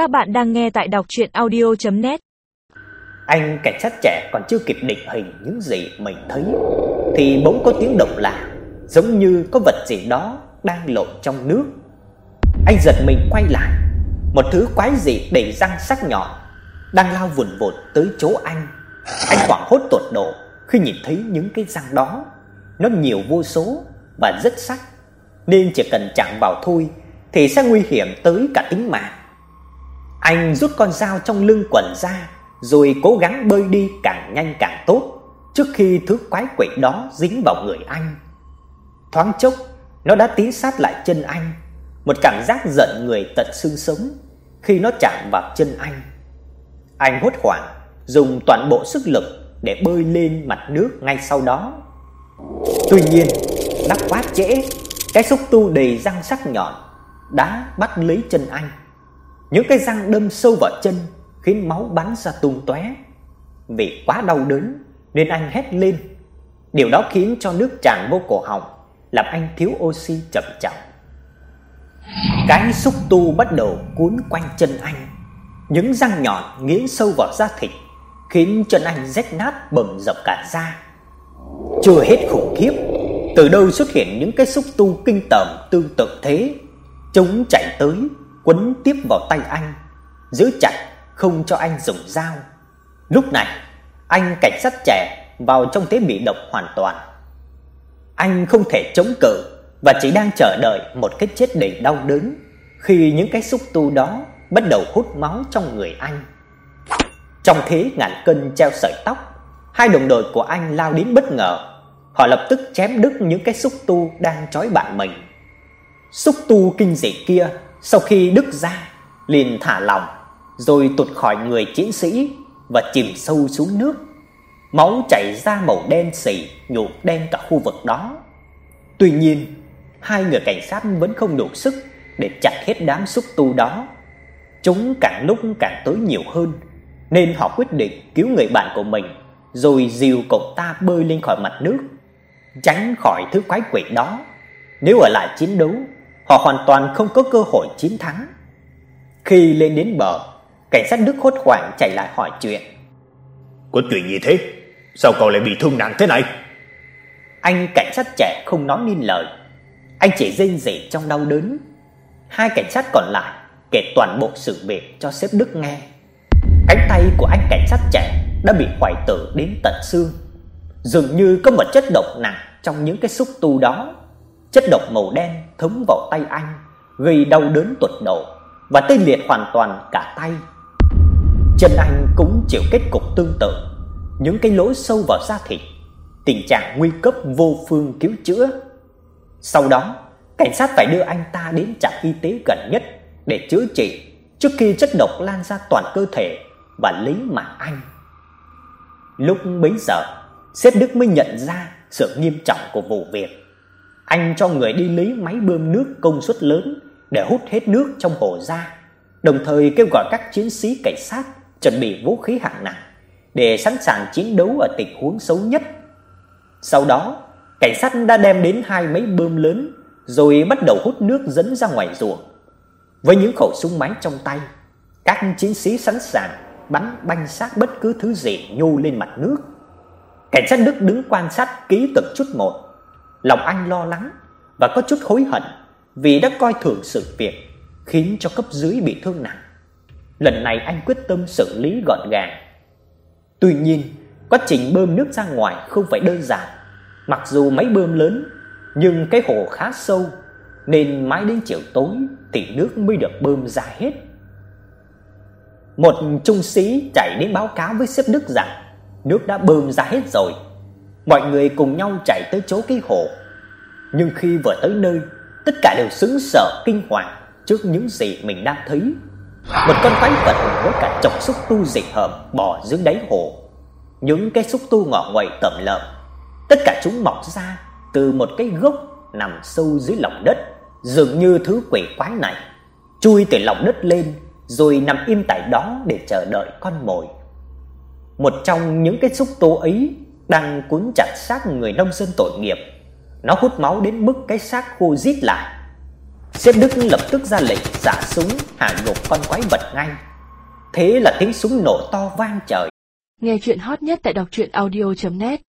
Các bạn đang nghe tại đọc audio net Anh cảnh sát trẻ còn chưa kịp định hình những gì mình thấy thì bỗng có tiếng động lạ, giống như có vật gì đó đang lội trong nước. Anh giật mình quay lại, một thứ quái dị đầy răng sắc nhọn đang lao vùn vụt tới chỗ anh. Anh hoảng hốt tột độ khi nhìn thấy những cái răng đó, nó nhiều vô số và rất sắc, nên chỉ cần chạm vào thôi thì sẽ nguy hiểm tới cả tính mạng. Anh rút con dao trong lưng quần ra, rồi cố gắng bơi đi càng nhanh càng tốt, trước khi thứ quái quỷ đó dính vào người anh. Thoáng chốc, nó đã tiến sát lại chân anh, một cảm giác giận người tận xương sống khi nó chạm vào chân anh. Anh hốt hoảng, dùng toàn bộ sức lực để bơi lên mặt nước ngay sau đó. Tuy nhiên, đã quá trễ, cái xúc tu đầy răng sắc nhọn đã bắt lấy chân anh. Những cái răng đâm sâu vào chân khiến máu bắn ra tung tóe. Vì quá đau đớn nên anh hét lên. Điều đó khiến cho nước tràn vô cổ họng, làm anh thiếu oxy chậm chậm. Cái xúc tu bắt đầu cuốn quanh chân anh. Những răng nhọn nghiến sâu vào da thịt, khiến chân anh rách nát bầm dập cả da. Chưa hết khủng khiếp, từ đâu xuất hiện những cái xúc tu kinh tởm tương tự thế. Chúng chạy tới, quấn tiếp vào tay anh, giữ chặt không cho anh dùng dao. Lúc này, anh cảnh sát trẻ vào trong thế bị động hoàn toàn. Anh không thể chống cự và chỉ đang chờ đợi một cái chết đầy đau đớn khi những cái xúc tu đó bắt đầu hút máu trong người anh. Trong thế ngàn cân treo sợi tóc, hai đồng đội của anh lao đến bất ngờ. Họ lập tức chém đứt những cái xúc tu đang trói bạn mình. Xúc tu kinh dị kia sau khi đứt ra liền thả lỏng rồi tuột khỏi người chiến sĩ và chìm sâu xuống nước. Máu chảy ra màu đen sì, nhuộm đen cả khu vực đó. Tuy nhiên, hai người cảnh sát vẫn không đủ sức để chặt hết đám xúc tu đó. Chúng càng lúc càng tới nhiều hơn, nên họ quyết định cứu người bạn của mình rồi dìu cậu ta bơi lên khỏi mặt nước, tránh khỏi thứ quái quỷ đó. Nếu ở lại chiến đấu, họ hoàn toàn không có cơ hội chiến thắng. Khi lên đến bờ, cảnh sát Đức hốt hoảng chạy lại hỏi chuyện. Có chuyện gì thế? Sao cậu lại bị thương nặng thế này? Anh cảnh sát trẻ không nói nên lời. Anh chỉ rên rỉ trong đau đớn. Hai cảnh sát còn lại kể toàn bộ sự việc cho sếp Đức nghe. Cánh tay của anh cảnh sát trẻ đã bị hoại tử đến tận xương. Dường như có một chất độc nặng trong những cái xúc tu đó. Chất độc màu đen thấm vào tay anh, gây đau đớn tột độ và tê liệt hoàn toàn cả tay. Chân anh cũng chịu kết cục tương tự, những cái lỗ sâu vào da thịt, tình trạng nguy cấp vô phương cứu chữa. Sau đó, cảnh sát phải đưa anh ta đến trạm y tế gần nhất để chữa trị trước khi chất độc lan ra toàn cơ thể và lấy mạng anh. Lúc bấy giờ, sếp Đức mới nhận ra sự nghiêm trọng của vụ việc. Anh cho người đi lấy máy bơm nước công suất lớn để hút hết nước trong hồ ra, đồng thời kêu gọi các chiến sĩ cảnh sát chuẩn bị vũ khí hạng nặng để sẵn sàng chiến đấu ở tình huống xấu nhất. Sau đó, cảnh sát đã đem đến hai máy bơm lớn rồi bắt đầu hút nước dẫn ra ngoài ruộng. Với những khẩu súng máy trong tay, các chiến sĩ sẵn sàng bắn banh xác bất cứ thứ gì nhô lên mặt nước. Cảnh sát Đức đứng quan sát kỹ từng chút một. Lòng anh lo lắng và có chút hối hận vì đã coi thường sự việc khiến cho cấp dưới bị thương nặng. Lần này anh quyết tâm xử lý gọn gàng. Tuy nhiên, quá trình bơm nước ra ngoài không phải đơn giản. Mặc dù máy bơm lớn, nhưng cái hồ khá sâu nên mãi đến chiều tối thì nước mới được bơm ra hết. Một trung sĩ chạy đến báo cáo với sếp Đức rằng nước đã bơm ra hết rồi. Mọi người cùng nhau chạy tới chỗ cái hồ. Nhưng khi vừa tới nơi, tất cả đều sững sờ kinh hoàng trước những gì mình đang thấy. Một con quái vật với cả chọc xúc tu dịch hợm bò dưới đáy hồ. Những cái xúc tu ngọ nguậy tẩm lợm, tất cả chúng mọc ra từ một cái gốc nằm sâu dưới lòng đất, dường như thứ quỷ quái này chui từ lòng đất lên rồi nằm im tại đó để chờ đợi con mồi. Một trong những cái xúc tu ấy đang cuốn chặt xác người nông dân tội nghiệp. Nó hút máu đến mức cái xác khô rít lại. Sếp Đức lập tức ra lệnh xả súng, hạ gục con quái vật ngay. Thế là tiếng súng nổ to vang trời. Nghe chuyện hot nhất tại đọc truyện audio net